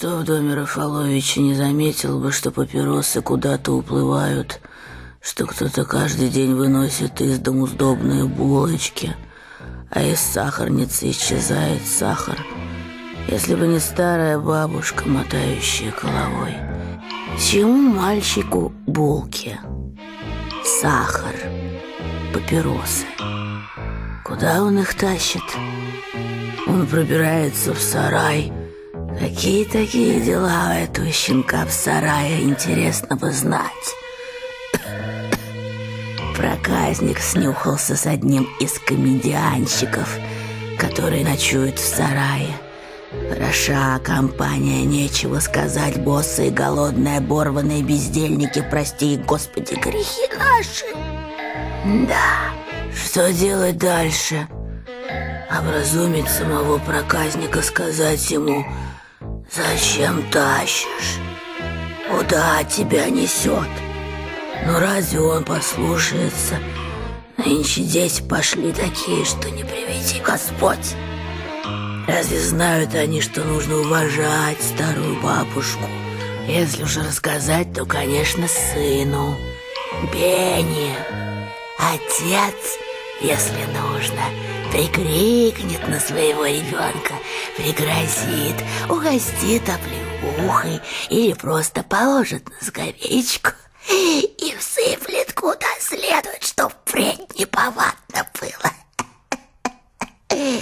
Никто в доме Рафаловича не заметил бы, что папиросы куда-то уплывают, что кто-то каждый день выносит из дому сдобные булочки, а из сахарницы исчезает сахар, если бы не старая бабушка, мотающая головой. Чему мальчику булки? Сахар, папиросы. Куда он их тащит? Он пробирается в сарай. Какие такие дела у этого щенка в сарае, интересно бы знать. Проказник снюхался с одним из комедианщиков, который ночует в сарае. Хороша компания, нечего сказать, боссы и голодные, оборванные бездельники, прости, Господи, грехи наши. Да, что делать дальше? Образумить самого проказника, сказать ему, зачем тащишь? Куда тебя несет? Ну разве он послушается? Нынче дети пошли такие, что не приведи Господь. Разве знают они, что нужно уважать старую бабушку? Если уже рассказать, то, конечно, сыну. Бенни, отец, если нужно, прикрикнет на своего ребенка, пригрозит, угостит оплеухой или просто положит на скамеечку и всыплет куда следует, чтоб впредь неповадно было.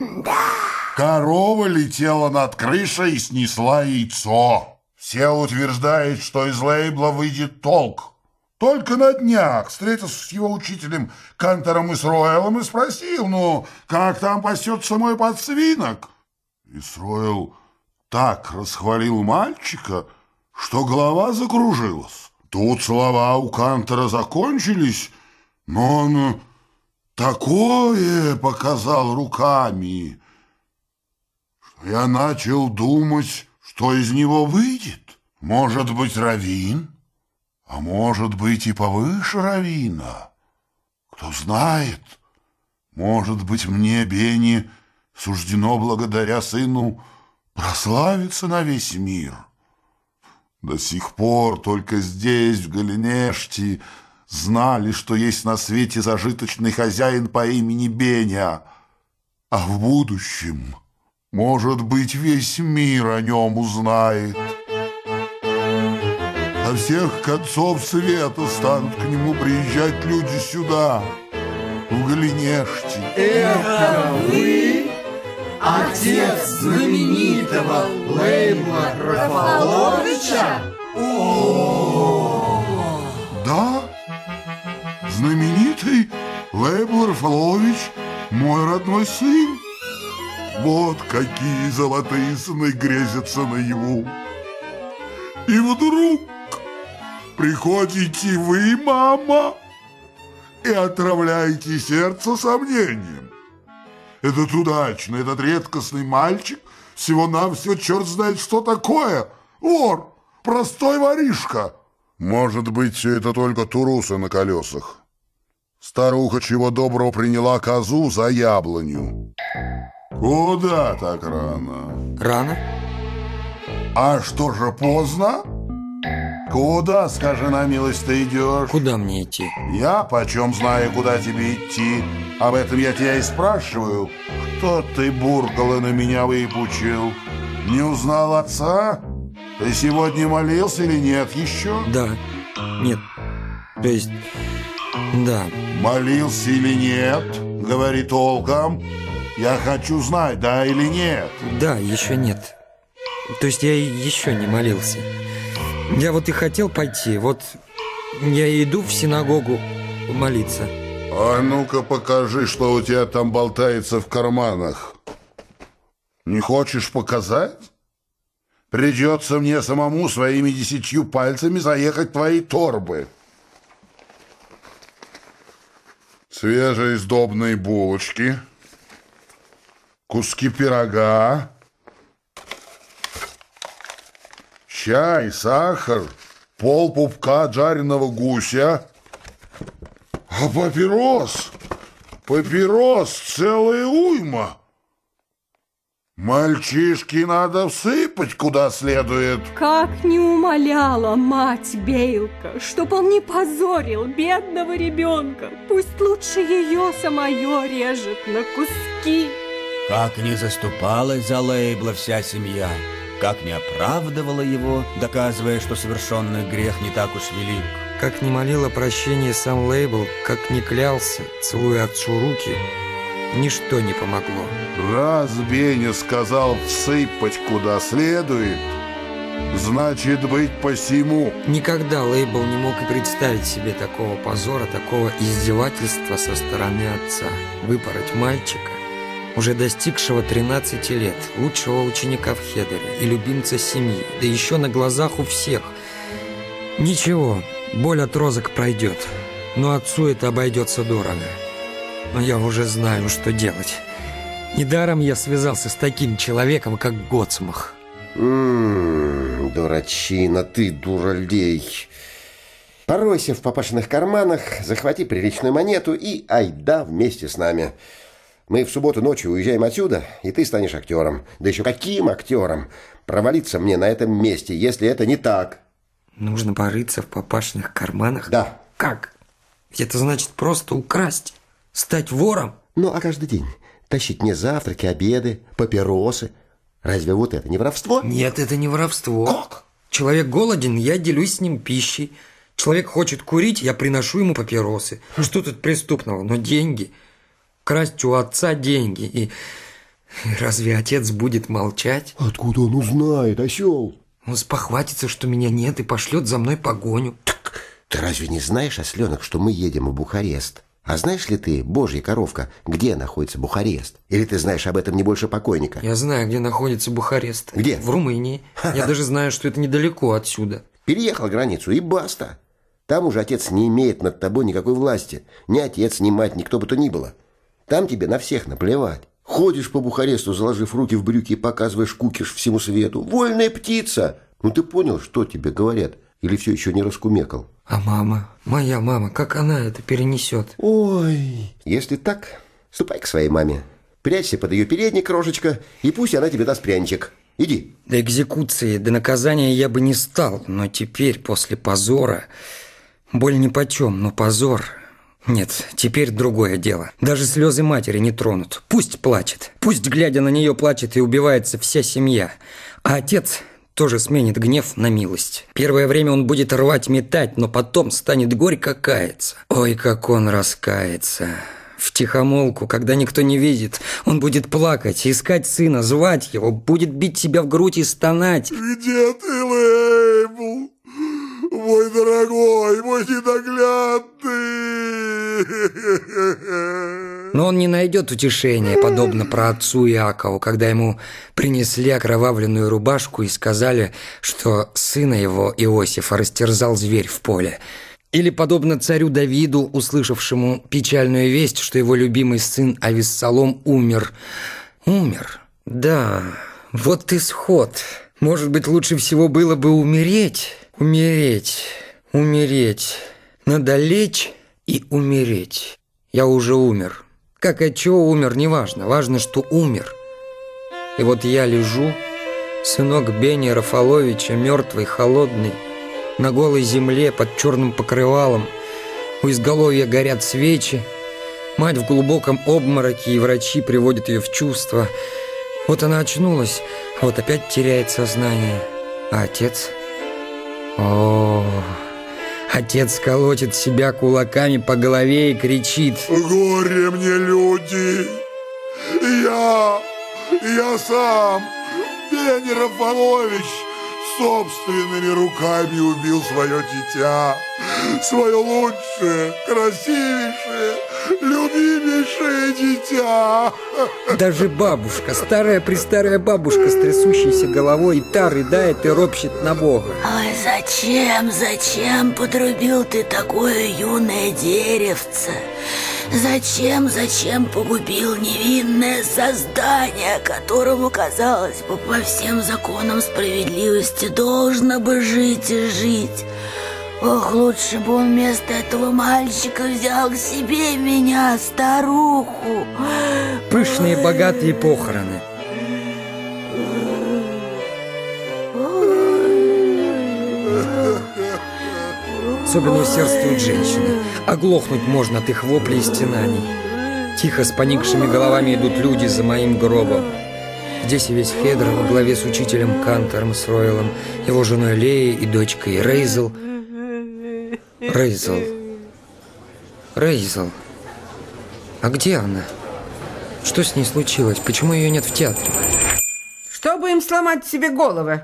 Да. Корова летела над крышей и снесла яйцо. Все утверждают, что из лейбла выйдет толк. Только на днях встретился с его учителем Кантором Исроэлом и спросил, ну, как там пасется мой подсвинок? Исроэл так расхвалил мальчика, что голова закружилась. Тут слова у Кантора закончились, но он такое показал руками, что я начал думать, что из него выйдет. Может быть, равин, а может быть и повыше равина. Кто знает, может быть, мне, Бенни, суждено благодаря сыну прославиться на весь мир». До сих пор только здесь, в Галинеште, знали, что есть на свете зажиточный хозяин по имени Беня. А в будущем, может быть, весь мир о нем узнает. Со всех концов света станут к нему приезжать люди сюда, в Галинеште. Это вы? Отец знаменитого Лейбла Рафаловича? Да, знаменитый Лейбл Рафалович, мой родной сын. Вот какие золотые сны грезятся наяву. И вдруг приходите вы, мама, и отравляете сердце сомнением. Этот удачный, этот редкостный мальчик всего-навсего черт знает что такое. Вор, простой воришка. Может быть, все это только турусы на колесах. Старуха чего доброго приняла козу за яблоню. Куда так рано? Рано? А что же поздно? Куда, скажи на милость, ты идешь? Куда мне идти? Я почем знаю, куда тебе идти. Об этом я тебя и спрашиваю. Что ты буркало на меня выпучил? Не узнал отца? Ты сегодня молился или нет еще? Да. Нет. То есть... Да. Молился или нет? Говори толком. Я хочу знать, да или нет. Да, еще нет. То есть я еще не молился. Я вот и хотел пойти. Вот я иду в синагогу молиться. А ну-ка покажи, что у тебя там болтается в карманах. Не хочешь показать? Придется мне самому своими десятью пальцами заехать твои торбы. Свежие сдобные булочки, куски пирога, чай, сахар, пол пупка жареного гуся, а папирос, папирос целая уйма. Мальчишки надо всыпать куда следует. Как не умоляла мать Бейлка, чтоб он не позорил бедного ребенка. Пусть лучше ее самое режет на куски. Как не заступалась за Лейбла вся семья, как не оправдывала его, доказывая, что совершенный грех не так уж велик. Как не молила прощения сам Лейбл, как не клялся, целуя отцу руки, ничто не помогло. Раз Беня сказал всыпать куда следует, значит быть посему. Никогда Лейбл не мог и представить себе такого позора, такого издевательства со стороны отца. Выпороть мальчика, уже достигшего 13 лет, лучшего ученика в Хедере и любимца семьи, да еще на глазах у всех. Ничего, боль от розок пройдет, но отцу это обойдется дорого. Но я уже знаю, что делать. Недаром я связался с таким человеком, как Гоцмах. Ммм, дурачина, ты дуралей. Поройся в папашиных карманах, захвати приличную монету и айда вместе с нами. Мы в субботу ночью уезжаем отсюда, и ты станешь актером. Да еще каким актером? Провалиться мне на этом месте, если это не так. Нужно порыться в папашиных карманах? Да. Как? Ведь это значит просто украсть, стать вором. Ну, а каждый день тащить мне завтраки, обеды, папиросы. Разве вот это не воровство? Нет, это не воровство. Как? Человек голоден, я делюсь с ним пищей. Человек хочет курить, я приношу ему папиросы. Что тут преступного? Но деньги. Красть у отца деньги. И, и разве отец будет молчать? Откуда он узнает, осел? Он спохватится, что меня нет, и пошлет за мной погоню. Так ты разве не знаешь, осленок, что мы едем в Бухарест? А знаешь ли ты, божья коровка, где находится Бухарест? Или ты знаешь об этом не больше покойника? Я знаю, где находится Бухарест. Где? В Румынии. Я даже знаю, что это недалеко отсюда. Переехал границу и баста. Там уже отец не имеет над тобой никакой власти. Ни отец, ни мать, никто бы то ни было. Там тебе на всех наплевать. Ходишь по Бухаресту, заложив руки в брюки и показываешь кукиш всему свету. Вольная птица! Ну ты понял, что тебе говорят? Или все еще не раскумекал? А мама? Моя мама, как она это перенесет? Ой, если так, ступай к своей маме. Прячься под ее передник, крошечка, и пусть она тебе даст пряничек. Иди. До экзекуции, до наказания я бы не стал, но теперь, после позора... Боль нипочем, но позор... Нет, теперь другое дело. Даже слезы матери не тронут. Пусть плачет. Пусть, глядя на нее, плачет и убивается вся семья. А отец тоже сменит гнев на милость. Первое время он будет рвать, метать, но потом станет горько каяться. Ой, как он раскается. В тихомолку, когда никто не видит, он будет плакать, искать сына, звать его, будет бить себя в грудь и стонать. Где ты, Лейбл? Мой дорогой, мой ненаглядный. Но он не найдет утешения, подобно про отцу Иакову, когда ему принесли окровавленную рубашку и сказали, что сына его, Иосифа, растерзал зверь в поле. Или подобно царю Давиду, услышавшему печальную весть, что его любимый сын Авессалом умер. Умер. Да, вот исход. Может быть, лучше всего было бы умереть? Умереть, умереть. Надо лечь и умереть. Я уже умер. Как от чего умер, неважно. Важно, что умер. И вот я лежу, сынок Бени Рафаловича, мертвый, холодный, на голой земле под черным покрывалом. У изголовья горят свечи. Мать в глубоком обмороке, и врачи приводят ее в чувство. Вот она очнулась, а вот опять теряет сознание. А отец... О, отец колотит себя кулаками по голове и кричит. Горе мне, люди! Я, я сам, Бени Рафалович, собственными руками убил свое дитя, свое лучшее, красивейшее, любимейшее дитя. Даже бабушка, старая-престарая бабушка с трясущейся головой, и та рыдает и ропщет на Бога. Ой, зачем, зачем подрубил ты такое юное деревце? Зачем, зачем погубил невинное создание, которому, казалось бы, по всем законам справедливости должно бы жить и жить? Ох, лучше бы он вместо этого мальчика взял к себе меня, старуху. Пышные богатые похороны. Особенно усердствуют женщины. Оглохнуть можно от их воплей и стенаний. Тихо с поникшими головами идут люди за моим гробом. Здесь и весь Федор во главе с учителем Кантором Сройлом, его женой Леей и дочкой Рейзел. Рейзел. Рейзел. А где она? Что с ней случилось? Почему ее нет в театре? Чтобы им сломать себе головы.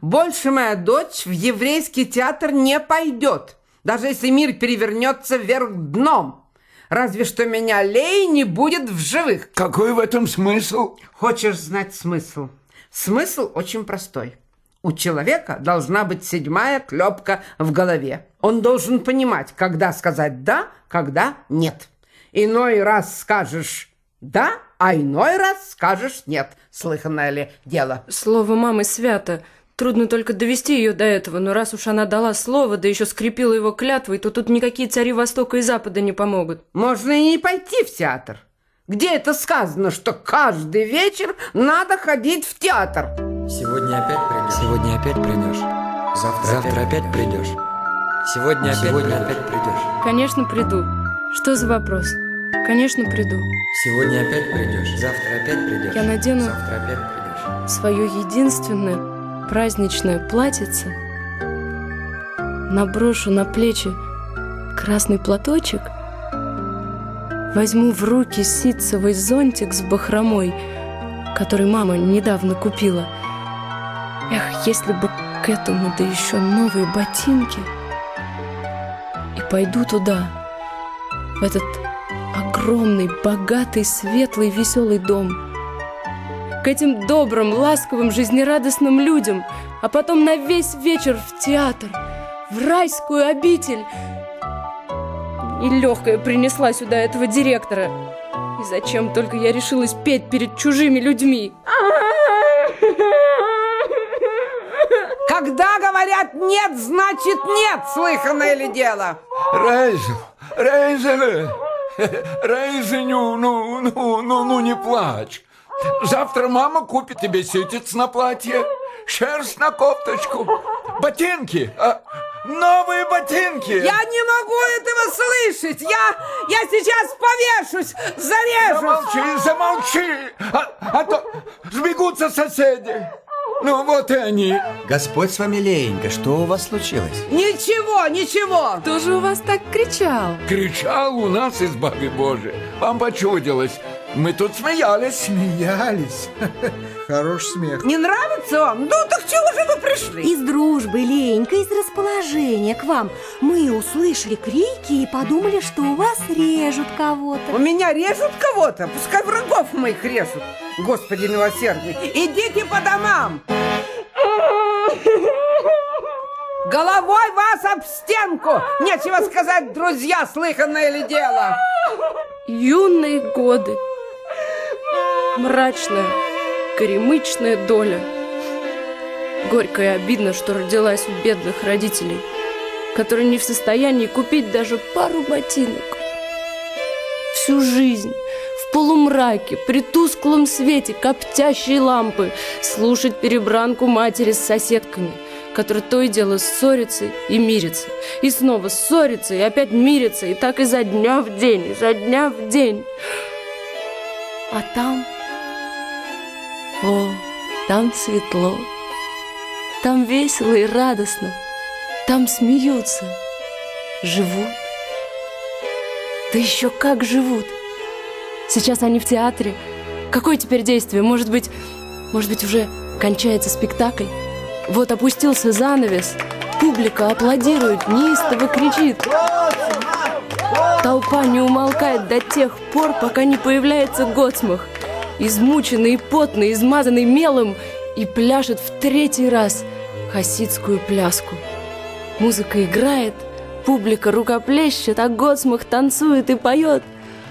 Больше моя дочь в еврейский театр не пойдет, даже если мир перевернется вверх дном. Разве что меня Лей не будет в живых. Какой в этом смысл? Хочешь знать смысл? Смысл очень простой. У человека должна быть седьмая клепка в голове. Он должен понимать, когда сказать «да», когда «нет». Иной раз скажешь «да», а иной раз скажешь «нет». Слыханное ли дело? Слово мамы свято. Трудно только довести ее до этого, но раз уж она дала слово, да еще скрепила его клятвой, то тут никакие цари Востока и Запада не помогут. Можно и не пойти в театр. Где это сказано, что каждый вечер надо ходить в театр? Сегодня опять придешь. Сегодня опять придешь. Завтра, Завтра опять придешь. Сегодня опять, Сегодня опять придешь. Конечно, приду. Что за вопрос? Конечно, приду. Сегодня опять придешь. Завтра опять придешь. Я надену Завтра опять придешь. свое единственное праздничное платьице, наброшу на плечи красный платочек, возьму в руки ситцевый зонтик с бахромой, который мама недавно купила. Эх, если бы к этому да еще новые ботинки. И пойду туда, в этот огромный, богатый, светлый, веселый дом. К этим добрым, ласковым, жизнерадостным людям, а потом на весь вечер в театр, в райскую обитель. И легкая принесла сюда этого директора. И зачем только я решилась петь перед чужими людьми? Когда говорят «нет», значит «нет», слыханное ли дело? Рейзел, Рейзеле, Рейзеню, ну, ну, ну, ну не плачь. Завтра мама купит тебе ситец на платье, шерсть на кофточку, ботинки, а, новые ботинки. Я не могу этого слышать. Я, я сейчас повешусь, зарежусь. Замолчи, замолчи, а, а то сбегутся соседи. Ну вот и они. Господь с вами, Леенька, что у вас случилось? Ничего, ничего. Кто же у вас так кричал? Кричал у нас из Бабы Божией. Вам почудилось. Мы тут смеялись. Смеялись. Хороший смех. Не нравится вам? Ну так чего же вы пришли? Из дружбы, Ленька, из расположения к вам. Мы услышали крики и подумали, что у вас режут У кого-то. меня режут кого-то, пускай врагов моих режут. Господи милосердный, идите по домам. Головой вас об стенку! Нечего сказать, друзья, слыханное ли дело? Юные годы. Мрачная, горемычная доля. Горько и обидно, что родилась у бедных родителей, которые не в состоянии купить даже пару ботинок. Всю жизнь в полумраке, при тусклом свете коптящей лампы слушать перебранку матери с соседками, которые то и дело ссорятся и мирятся, и снова ссорятся и опять мирятся, и так изо дня в день, изо дня в день. А там... О, там светло, там весело и радостно, там смеются, живут. Да еще как живут! Сейчас они в театре. Какое теперь действие? Может быть, может быть, уже кончается спектакль? Вот опустился занавес. Публика аплодирует, неистово кричит. Толпа не умолкает до тех пор, пока не появляется Гоцмах. Измученный и потный, измазанный мелом, и пляшет в третий раз хасидскую пляску. Музыка играет, публика рукоплещет, а Гоцмах танцует и поет.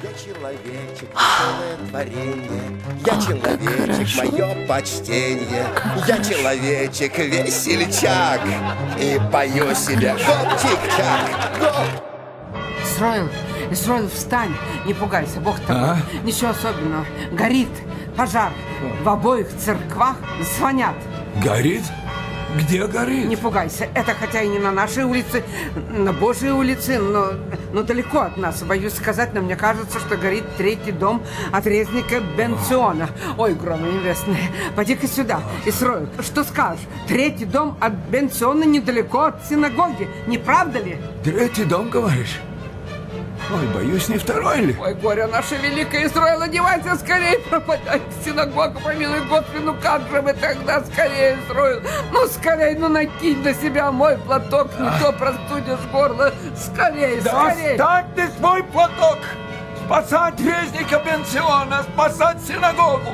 Я человечек, целое творение. Я как человечек, мое почтение. Я человечек, весельчак. И пою себе гоп-тик-так, гоп. Исроил, Исроил, встань, не пугайся, Бог тобой. А? Ничего особенного. Горит пожар. В обоих церквах звонят. Горит? Где горит? Не пугайся, это хотя и не на нашей улице, на Божьей улице, но, но далеко от нас. Боюсь сказать, но мне кажется, что горит третий дом от резника Бенциона. Ой, громы небесные, поди-ка сюда, Исроил, что скажешь? Третий дом от Бенциона недалеко от синагоги, не правда ли? Третий дом, говоришь? Ой, боюсь, не второй ли? Ой, горе наше великое Израиль, одевайся скорее, пропадай в синагогу, помилуй Господи, ну как же мы тогда скорее, Израиль? Ну скорее, ну накинь на себя мой платок, не то простудишь горло. Скорее, да скорее. Достань ты свой платок! Спасать резника Бенциона, спасать синагогу!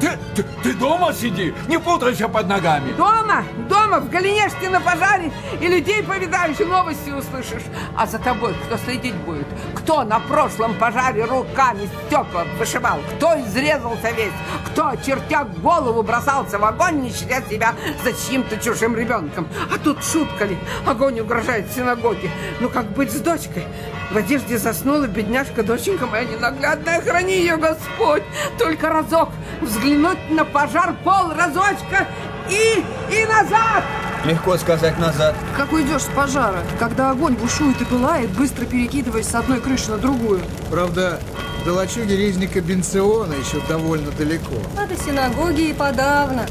Ты, ты, ты дома сиди, не путайся под ногами. Дома, дома, в Галинешке на пожаре и людей повидаешь, и новости услышишь. А за тобой кто следить будет? Кто на прошлом пожаре руками стекла вышибал? Кто изрезался весь? Кто, чертя голову, бросался в огонь, не щадя себя за чьим-то чужим ребенком? А тут шутка ли? Огонь угрожает синагоге. Ну как быть с дочкой? В одежде заснула бедняжка, доченька моя ненаглядная, храни ее Господь. Только разок взглянуть на пожар пол разочка и, и назад. Легко сказать назад. Как уйдешь с пожара, когда огонь бушует и пылает, быстро перекидываясь с одной крыши на другую? Правда, до лачуги резника Бенциона еще довольно далеко. А до синагоги и подавно.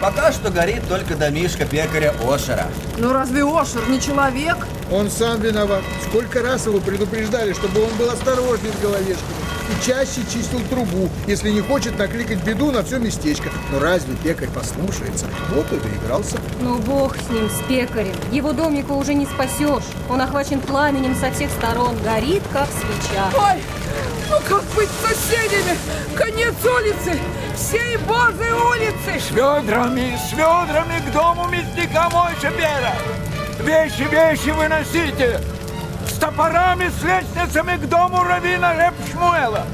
Пока что горит только домишка пекаря Ошера. Но разве Ошер не человек? Он сам виноват. Сколько раз его предупреждали, чтобы он был осторожней с головешками и чаще чистил трубу, если не хочет накликать беду на все местечко. Но разве пекарь послушается? Вот и доигрался. Ну, бог с ним, с пекарем. Его домика уже не спасешь. Он охвачен пламенем со всех сторон, горит, как свеча. Ой, ну как быть с соседями? Конец улицы, всей Божьей улицы. С ведрами, с ведрами к дому мясника Мойша Бера. Вещи, вещи выносите! Топорами, с лестницами к дому равина Реп Шмуэла!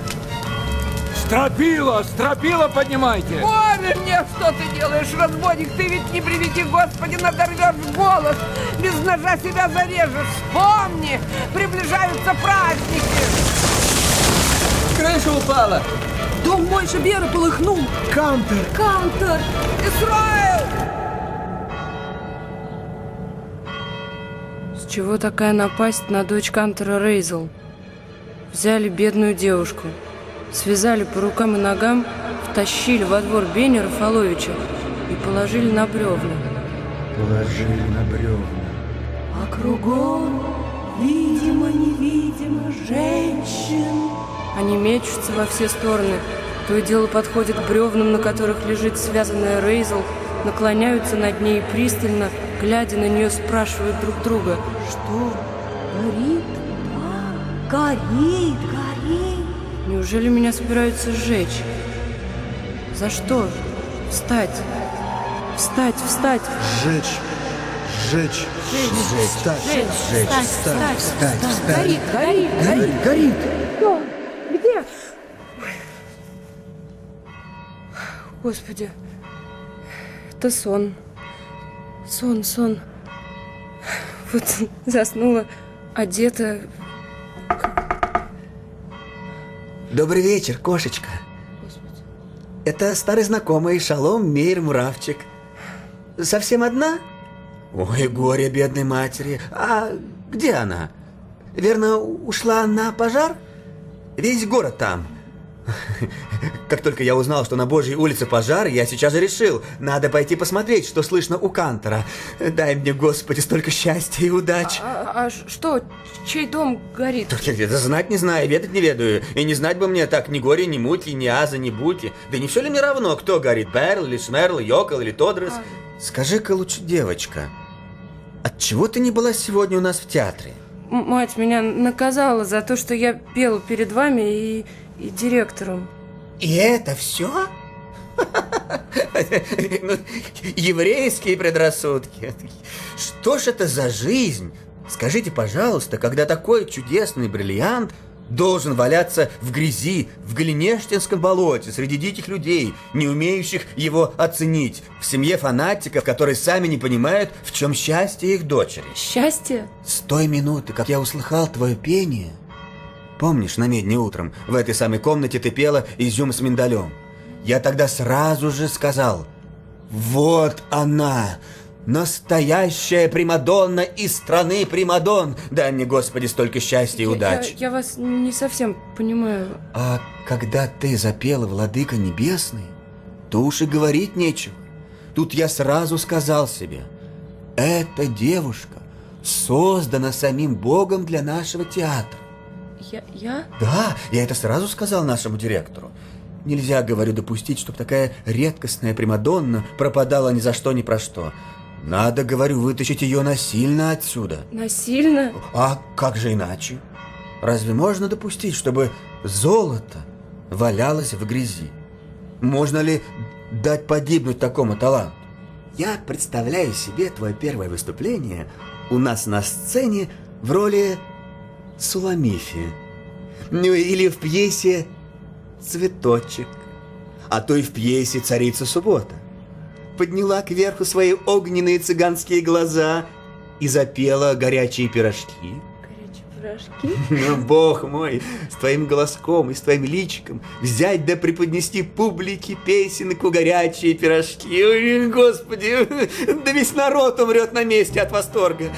Стропила, стропила поднимайте! Горе мне, что ты делаешь, разбойник! Ты ведь не приведи, Господи, надорвешь голос! Без ножа себя зарежешь! Вспомни! Приближаются праздники! Крыша упала! Дом Мойша Бера полыхнул! Кантер! Кантор! Исраил! Чего такая напасть на дочь Кантера Рейзел? Взяли бедную девушку, связали по рукам и ногам, втащили во двор Бенера Фаловича и положили на бревна. Положили на бревна. А кругом, видимо-невидимо, женщин. Они мечутся во все стороны. То и дело подходят к бревнам, на которых лежит связанная Рейзел, наклоняются над ней и пристально, глядя на нее, спрашивают друг друга. Что? Горит? Да, горит, горит. Неужели меня собираются сжечь? За что? Встать! Встать, встать! Сжечь! Сжечь! Сжечь, Встать! сжечь, встать, Встать! встать! Горит, горит, Горит! Горит! Кто? Где? Господи, это сон. Сон, сон. Вот заснула, одета. Добрый вечер, кошечка. Это старый знакомый Шалом Мейер Муравчик. Совсем одна? Ой, горе бедной матери. А где она? Верно, ушла на пожар? Весь город там. Как только я узнал, что на Божьей улице пожар, я сейчас же решил, надо пойти посмотреть, что слышно у Кантора. Дай мне, Господи, столько счастья и удач. А, а что, чей дом горит? Так я это знать не знаю, ведать не ведаю. И не знать бы мне так ни горе, ни мути, ни аза, ни бути. Да не все ли мне равно, кто горит, Перл или Шмерл, Йокол или Тодрес? А. Скажи-ка лучше, девочка, от чего ты не была сегодня у нас в театре? Мать меня наказала за то, что я пела перед вами и, и директором. И это все? Ну, Еврейские предрассудки. Что ж это за жизнь? Скажите, пожалуйста, когда такой чудесный бриллиант должен валяться в грязи, в Галинештинском болоте, среди диких людей, не умеющих его оценить, в семье фанатиков, которые сами не понимают, в чем счастье их дочери. Счастье? С той минуты, как я услыхал твое пение, помнишь, на медне утром, в этой самой комнате ты пела изюм с миндалем, я тогда сразу же сказал, вот она, Настоящая Примадонна из страны Примадон. Дай мне, Господи, столько счастья и Я- удачи. Я, я вас не совсем понимаю. А когда ты запела «Владыка Небесный», то уж и говорить нечего. Тут я сразу сказал себе, эта девушка создана самим Богом для нашего театра. Я, я? Да, я это сразу сказал нашему директору. Нельзя, говорю, допустить, чтобы такая редкостная Примадонна пропадала ни за что, ни про что. Надо, говорю, вытащить ее насильно отсюда. Насильно? А как же иначе? Разве можно допустить, чтобы золото валялось в грязи? Можно ли дать погибнуть такому таланту? Я представляю себе твое первое выступление у нас на сцене в роли Суламифи. Ну или в пьесе «Цветочек», а то и в пьесе «Царица суббота». Подняла кверху свои огненные цыганские глаза и запела горячие пирожки. Пирожки? Ну, бог мой, с твоим голоском и с твоим личиком взять да преподнести публике песенку горячие пирожки. Ой, господи, да весь народ умрет на месте от восторга.